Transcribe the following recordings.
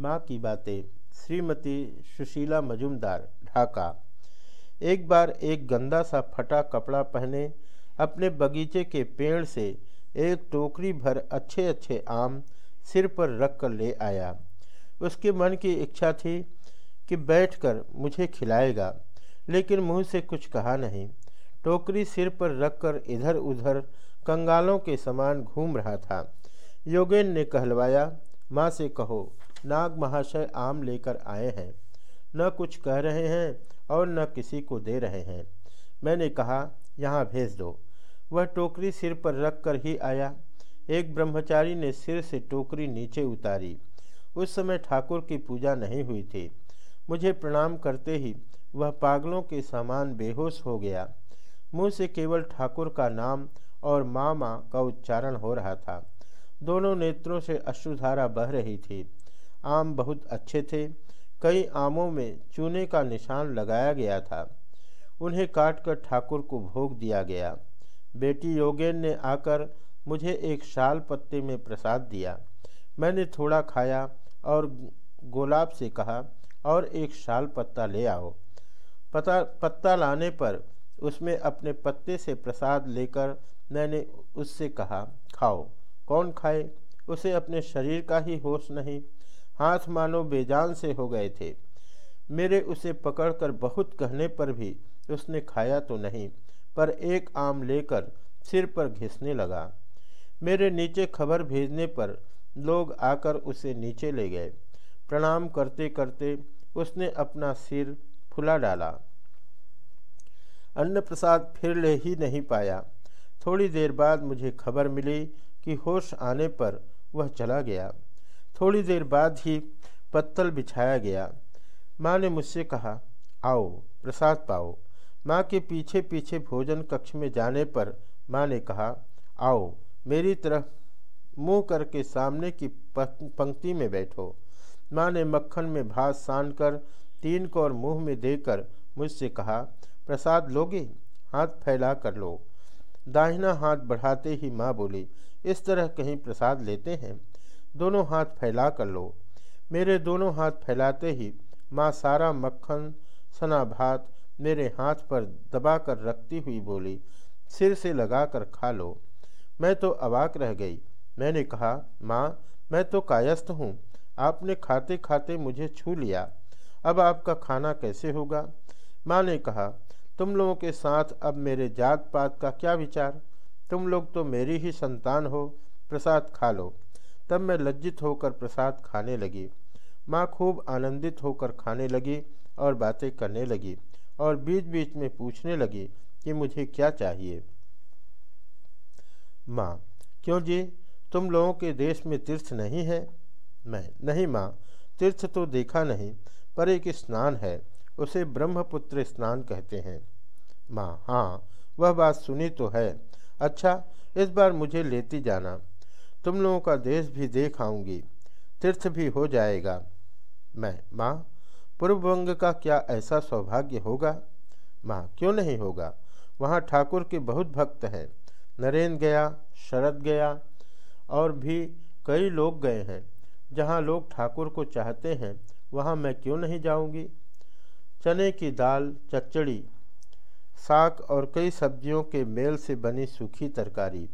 माँ की बातें, श्रीमती सुशीला मजुमदार, ढाका। एक बार एक गंदा सा फटा कपड़ा पहने अपने बगीचे के पेड़ से एक टोकरी भर अच्छे अच्छे आम सिर पर रख कर ले आया। उसके मन की इच्छा थी कि बैठकर मुझे खिलाएगा, लेकिन मुँह से कुछ कहा नहीं। टोकरी सिर पर रखकर इधर उधर कंगालों के समान घूम रहा था। योगेन ने कहलवाया, माँ से कहो नाग महाशय आम लेकर आए हैं। न कुछ कह रहे हैं और न किसी को दे रहे हैं। मैंने कहा, यहाँ भेज दो। वह टोकरी सिर पर रख कर ही आया। एक ब्रह्मचारी ने सिर से टोकरी नीचे उतारी। उस समय ठाकुर की पूजा नहीं हुई थी। मुझे प्रणाम करते ही वह पागलों के समान बेहोश हो गया। मुँह से केवल ठाकुर का नाम और माँ माँ का उच्चारण हो रहा था। दोनों नेत्रों से अश्रुधारा बह रही थी। आम बहुत अच्छे थे। कई आमों में चूने का निशान लगाया गया था। उन्हें काट कर ठाकुर को भोग दिया गया। बेटी योगेन ने आकर मुझे एक शाल पत्ते में प्रसाद दिया। मैंने थोड़ा खाया और गोलाब से कहा, और एक शाल पत्ता ले आओ। पता, पत्ता लाने पर उसमें अपने पत्ते से प्रसाद लेकर मैंने उससे कहा, खाओ। कौन खाए? उसे अपने शरीर का ही होश नहीं। हाथ मानो बेजान से हो गए थे। मेरे उसे पकड़कर बहुत कहने पर भी उसने खाया तो नहीं, पर एक आम लेकर सिर पर घिसने लगा। मेरे नीचे खबर भेजने पर लोग आकर उसे नीचे ले गए। प्रणाम करते करते उसने अपना सिर फुला डाला। अन्न प्रसाद फिर ले ही नहीं पाया। थोड़ी देर बाद मुझे खबर मिली कि होश आने पर वह चला गया। थोड़ी देर बाद ही पत्तल बिछाया गया। माँ ने मुझसे कहा, आओ, प्रसाद पाओ। माँ के पीछे पीछे भोजन कक्ष में जाने पर माँ ने कहा, आओ, मेरी तरफ़ मुँह करके सामने की पंक्ति में बैठो। माँ ने मक्खन में भात सान कर तीन को और मुँह में देकर मुझसे कहा, प्रसाद लोगे? हाथ फैला कर लो। दाहिना हाथ बढ़ाते ही माँ बोली, इस तरह कहीं प्रसाद लेते हैं? दोनों हाथ फैला कर लो। मेरे दोनों हाथ फैलाते ही माँ सारा मक्खन, सना भात मेरे हाथ पर दबा कर रखती हुई बोली, सिर से लगा कर खा लो। मैं तो अवाक रह गई। मैंने कहा, माँ, मैं तो कायस्थ हूँ। आपने खाते खाते मुझे छू लिया। अब आपका खाना कैसे होगा? माँ ने कहा, तुम लोगों के साथ अब मेरे जात पात का क्या विचार? तुम लोग तो मेरी ही संतान हो, प्रसाद खा लो। तब मैं लज्जित होकर प्रसाद खाने लगी। माँ खूब आनंदित होकर खाने लगी और बातें करने लगी और बीच बीच में पूछने लगी कि मुझे क्या चाहिए। माँ, क्यों जी? तुम लोगों के देश में तीर्थ नहीं है? मैं, नहीं माँ, तीर्थ तो देखा नहीं, पर एक स्नान है, उसे ब्रह्मपुत्र स्नान कहते हैं। माँ हाँ वह बात सुनी तो है। अच्छा इस बार मुझे लेती जाना। तुम लोगों का देश भी देख आऊँगी, तीर्थ भी हो जाएगा। मैं, माँ पूर्वबंग का क्या ऐसा सौभाग्य होगा? माँ, क्यों नहीं होगा? वहाँ ठाकुर के बहुत भक्त हैं। नरेंद्र गया, शरद गया, और भी कई लोग गए हैं। जहाँ लोग ठाकुर को चाहते हैं, वहाँ मैं क्यों नहीं जाऊँगी? चने की दाल चचड़ी साग और कई सब्जियों के मेल से बनी सूखी तरकारी,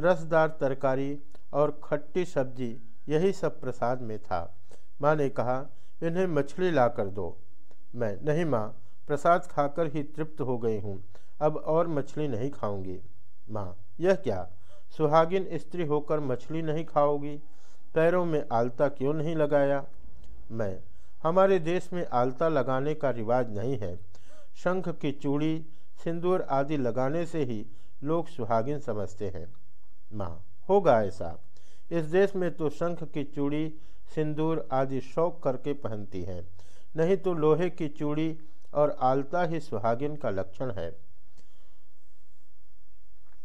रसदार तरकारी और खट्टी सब्ज़ी यही सब प्रसाद में था। माँ ने कहा, इन्हें मछली ला कर दो। मैं, नहीं माँ, प्रसाद खाकर ही तृप्त हो गई हूँ। अब और मछली नहीं खाऊँगी। माँ, यह क्या? सुहागिन स्त्री होकर मछली नहीं खाओगी? पैरों में आलता क्यों नहीं लगाया? मैं, हमारे देश में आलता लगाने का रिवाज नहीं है। शंख की चूड़ी, सिंदूर आदि लगाने से ही लोग सुहागिन समझते हैं। माँ, होगा ऐसा। इस देश में तो शंख की चूड़ी, सिंदूर आदि शौक करके पहनती हैं। नहीं तो लोहे की चूड़ी और आलता ही सुहागिन का लक्षण है।